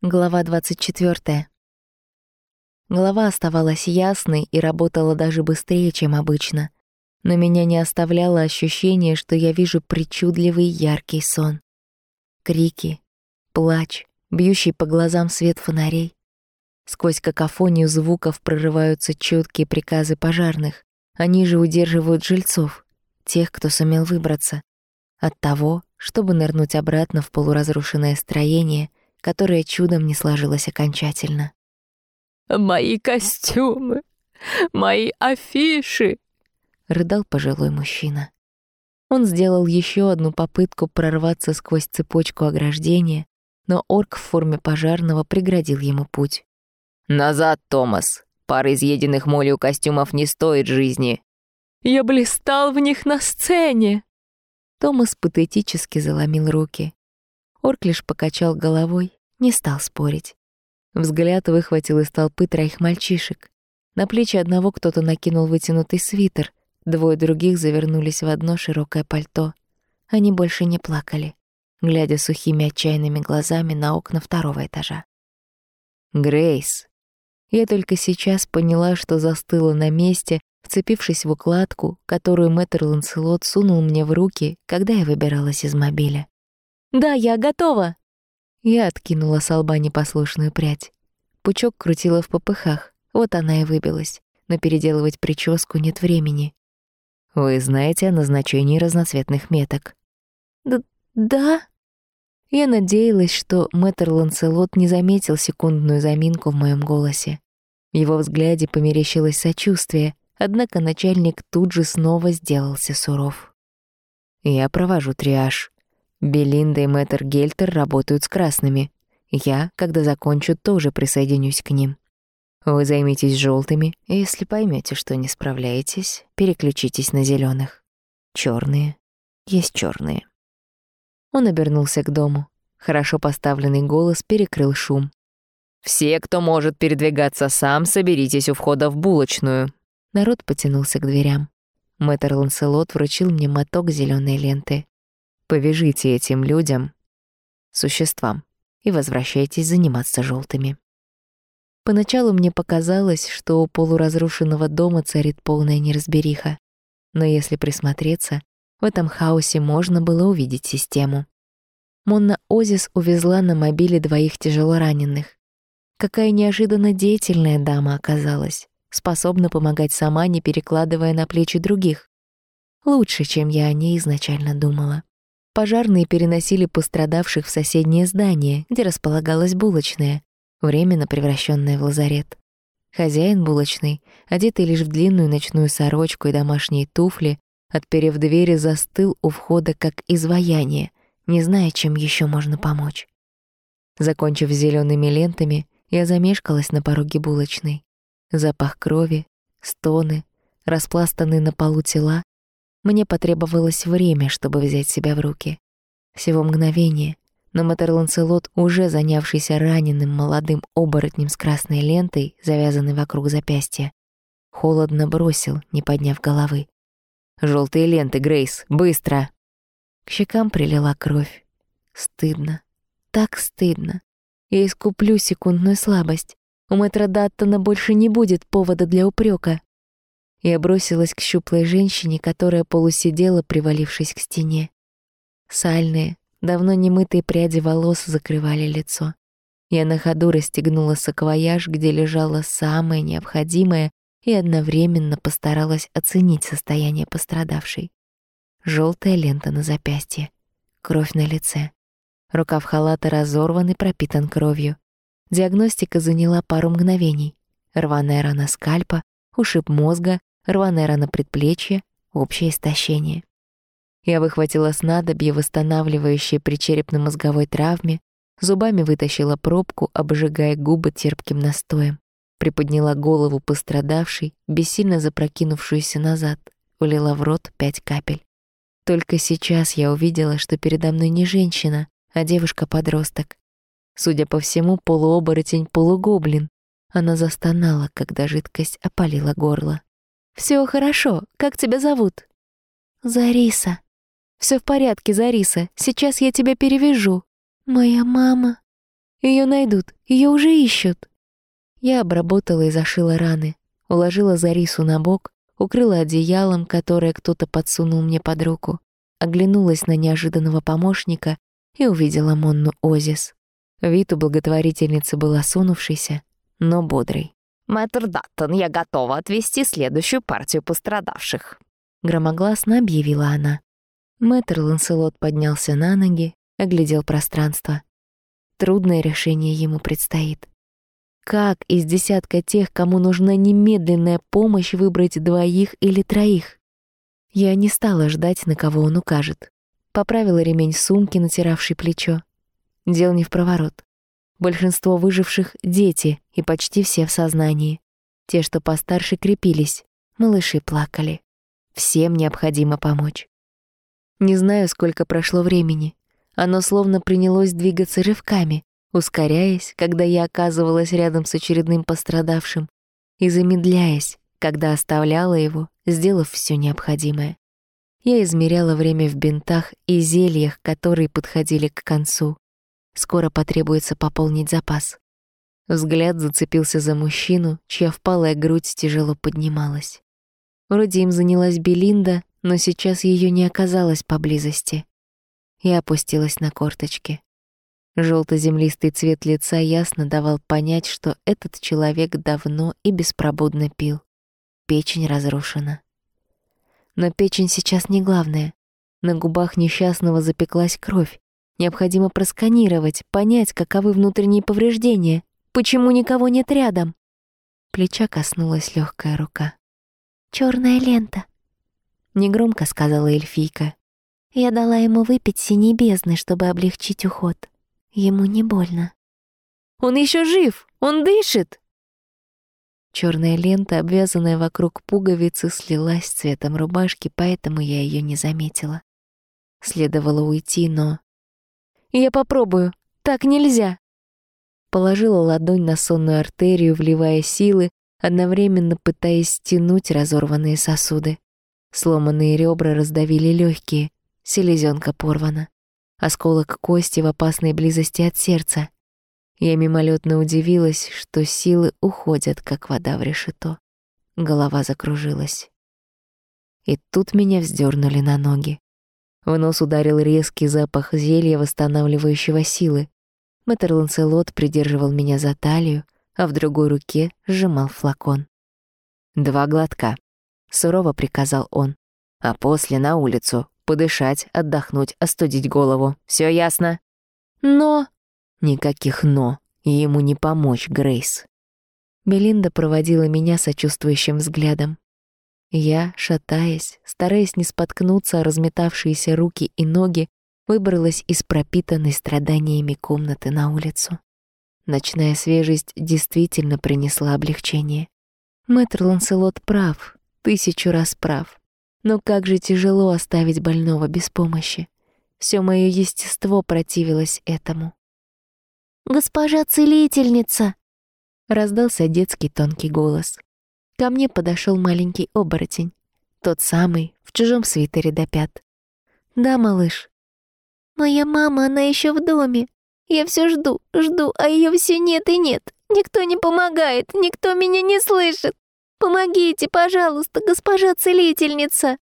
Глава 24. Голова оставалась ясной и работала даже быстрее, чем обычно. Но меня не оставляло ощущение, что я вижу причудливый яркий сон. Крики, плач, бьющий по глазам свет фонарей. Сквозь какофонию звуков прорываются чёткие приказы пожарных. Они же удерживают жильцов, тех, кто сумел выбраться. От того, чтобы нырнуть обратно в полуразрушенное строение — которое чудом не сложилось окончательно. «Мои костюмы! Мои афиши!» — рыдал пожилой мужчина. Он сделал еще одну попытку прорваться сквозь цепочку ограждения, но орк в форме пожарного преградил ему путь. «Назад, Томас! Пара изъеденных молью костюмов не стоит жизни!» «Я блистал в них на сцене!» Томас патетически заломил руки. Орк лишь покачал головой, не стал спорить. Взгляд выхватил из толпы троих мальчишек. На плечи одного кто-то накинул вытянутый свитер, двое других завернулись в одно широкое пальто. Они больше не плакали, глядя сухими отчаянными глазами на окна второго этажа. «Грейс!» Я только сейчас поняла, что застыла на месте, вцепившись в укладку, которую мэтр Ланселот сунул мне в руки, когда я выбиралась из мобиля. «Да, я готова!» Я откинула с лба непослушную прядь. Пучок крутила в попыхах, вот она и выбилась. Но переделывать прическу нет времени. Вы знаете о назначении разноцветных меток? Д да. Я надеялась, что мэтр Ланселот не заметил секундную заминку в моем голосе. В его взгляде померещилось сочувствие, однако начальник тут же снова сделался суров. «Я провожу триаж», Белинда и мэтр Гельтер работают с красными. Я, когда закончу, тоже присоединюсь к ним. Вы займитесь желтыми, и если поймете, что не справляетесь, переключитесь на зеленых. Черные есть черные. Он обернулся к дому. Хорошо поставленный голос перекрыл шум. «Все, кто может передвигаться сам, соберитесь у входа в булочную». Народ потянулся к дверям. Мэтр Ланселот вручил мне моток зеленой ленты. Повяжите этим людям, существам, и возвращайтесь заниматься желтыми. Поначалу мне показалось, что у полуразрушенного дома царит полная неразбериха. Но если присмотреться, в этом хаосе можно было увидеть систему. Монна Озис увезла на мобиле двоих тяжелораненых. Какая неожиданно деятельная дама оказалась, способна помогать сама, не перекладывая на плечи других. Лучше, чем я о ней изначально думала. Пожарные переносили пострадавших в соседнее здание, где располагалась булочная, временно превращенная в лазарет. Хозяин булочной, одетый лишь в длинную ночную сорочку и домашние туфли, отперев двери, застыл у входа как изваяние, не зная, чем еще можно помочь. Закончив зелеными лентами, я замешкалась на пороге булочной. Запах крови, стоны, распластанные на полу тела мне потребовалось время, чтобы взять себя в руки. Всего мгновение, но мэтр Ланселот, уже занявшийся раненым молодым оборотнем с красной лентой, завязанной вокруг запястья, холодно бросил, не подняв головы. «Жёлтые ленты, Грейс, быстро!» К щекам прилила кровь. Стыдно. Так стыдно. Я искуплю секундную слабость. У мэтра Даттона больше не будет повода для упрека. Я бросилась к щуплой женщине, которая полусидела, привалившись к стене. Сальные, давно немытые пряди волос закрывали лицо. Я на ходу расстегнула саквояж, где лежало самое необходимое, и одновременно постаралась оценить состояние пострадавшей. Желтая лента на запястье, кровь на лице. Рукав халата разорван и пропитан кровью. Диагностика заняла пару мгновений. Рваная рана скальпа, ушиб мозга, рваная рана предплечья, общее истощение. Я выхватила снадобье, восстанавливающее при черепно-мозговой травме, зубами вытащила пробку, обжигая губы терпким настоем, приподняла голову пострадавшей, бессильно запрокинувшуюся назад, улила в рот пять капель. Только сейчас я увидела, что передо мной не женщина, а девушка-подросток. Судя по всему, полуоборотень-полугоблин. Она застонала, когда жидкость опалила горло. Все хорошо. Как тебя зовут?» «Зариса». Все в порядке, Зариса. Сейчас я тебя перевяжу». «Моя мама...» Ее найдут, ее уже ищут. Я обработала и зашила раны, уложила Зарису на бок, укрыла одеялом, которое кто-то подсунул мне под руку, оглянулась на неожиданного помощника и увидела Монну Озис. Вид у благотворительницы был осунувшийся, но бодрый. «Мэтр Даттон, я готова отвезти следующую партию пострадавших», — громогласно объявила она. Мэтр Ланселот поднялся на ноги, оглядел пространство. Трудное решение ему предстоит. Как из десятка тех, кому нужна немедленная помощь, выбрать двоих или троих? Я не стала ждать, на кого он укажет. Поправила ремень сумки, натиравший плечо. Дел не в проворот. Большинство выживших — дети, и почти все в сознании. Те, что постарше, крепились. Малыши плакали. Всем необходимо помочь. Не знаю, сколько прошло времени. Оно словно принялось двигаться рывками, ускоряясь, когда я оказывалась рядом с очередным пострадавшим, и замедляясь, когда оставляла его, сделав все необходимое. Я измеряла время в бинтах и зельях, которые подходили к концу. Скоро потребуется пополнить запас. Взгляд зацепился за мужчину, чья впалая грудь тяжело поднималась. Вроде им занялась Белинда, но сейчас ее не оказалось поблизости. Я опустилась на корточки. Желто-землистый цвет лица ясно давал понять, что этот человек давно и беспробудно пил. Печень разрушена. Но печень сейчас не главное. На губах несчастного запеклась кровь. Необходимо просканировать, понять, каковы внутренние повреждения, почему никого нет рядом. Плеча коснулась легкая рука. Черная лента», — негромко сказала эльфийка. «Я дала ему выпить синей бездны, чтобы облегчить уход. Ему не больно». «Он еще жив! Он дышит!» Черная лента, обвязанная вокруг пуговицы, слилась с цветом рубашки, поэтому я ее не заметила. Следовало уйти, но я попробую. Так нельзя. Положила ладонь на сонную артерию, вливая силы, одновременно пытаясь стянуть разорванные сосуды. Сломанные ребра раздавили легкие, селезенка порвана. Осколок кости в опасной близости от сердца. Я мимолетно удивилась, что силы уходят, как вода в решето. Голова закружилась. И тут меня вздернули на ноги. В нос ударил резкий запах зелья, восстанавливающего силы. Мэтр Ланселот придерживал меня за талию, а в другой руке сжимал флакон. «Два глотка», — сурово приказал он. «А после на улицу, подышать, отдохнуть, остудить голову. Все ясно?» «Но...» «Никаких «но». Ему не помочь, Грейс». Белинда проводила меня сочувствующим взглядом. Я, шатаясь, стараясь не споткнуться о разметавшиеся руки и ноги, выбралась из пропитанной страданиями комнаты на улицу. Ночная свежесть действительно принесла облегчение. Мэтр Ланселот прав, тысячу раз прав. Но как же тяжело оставить больного без помощи. Все мое естество противилось этому. «Госпожа целительница!» — раздался детский тонкий голос. Ко мне подошел маленький оборотень. Тот самый, в чужом свитере до пят. «Да, малыш». «Моя мама, она еще в доме. Я все жду, жду, а ее все нет и нет. Никто не помогает, никто меня не слышит. Помогите, пожалуйста, госпожа целительница!»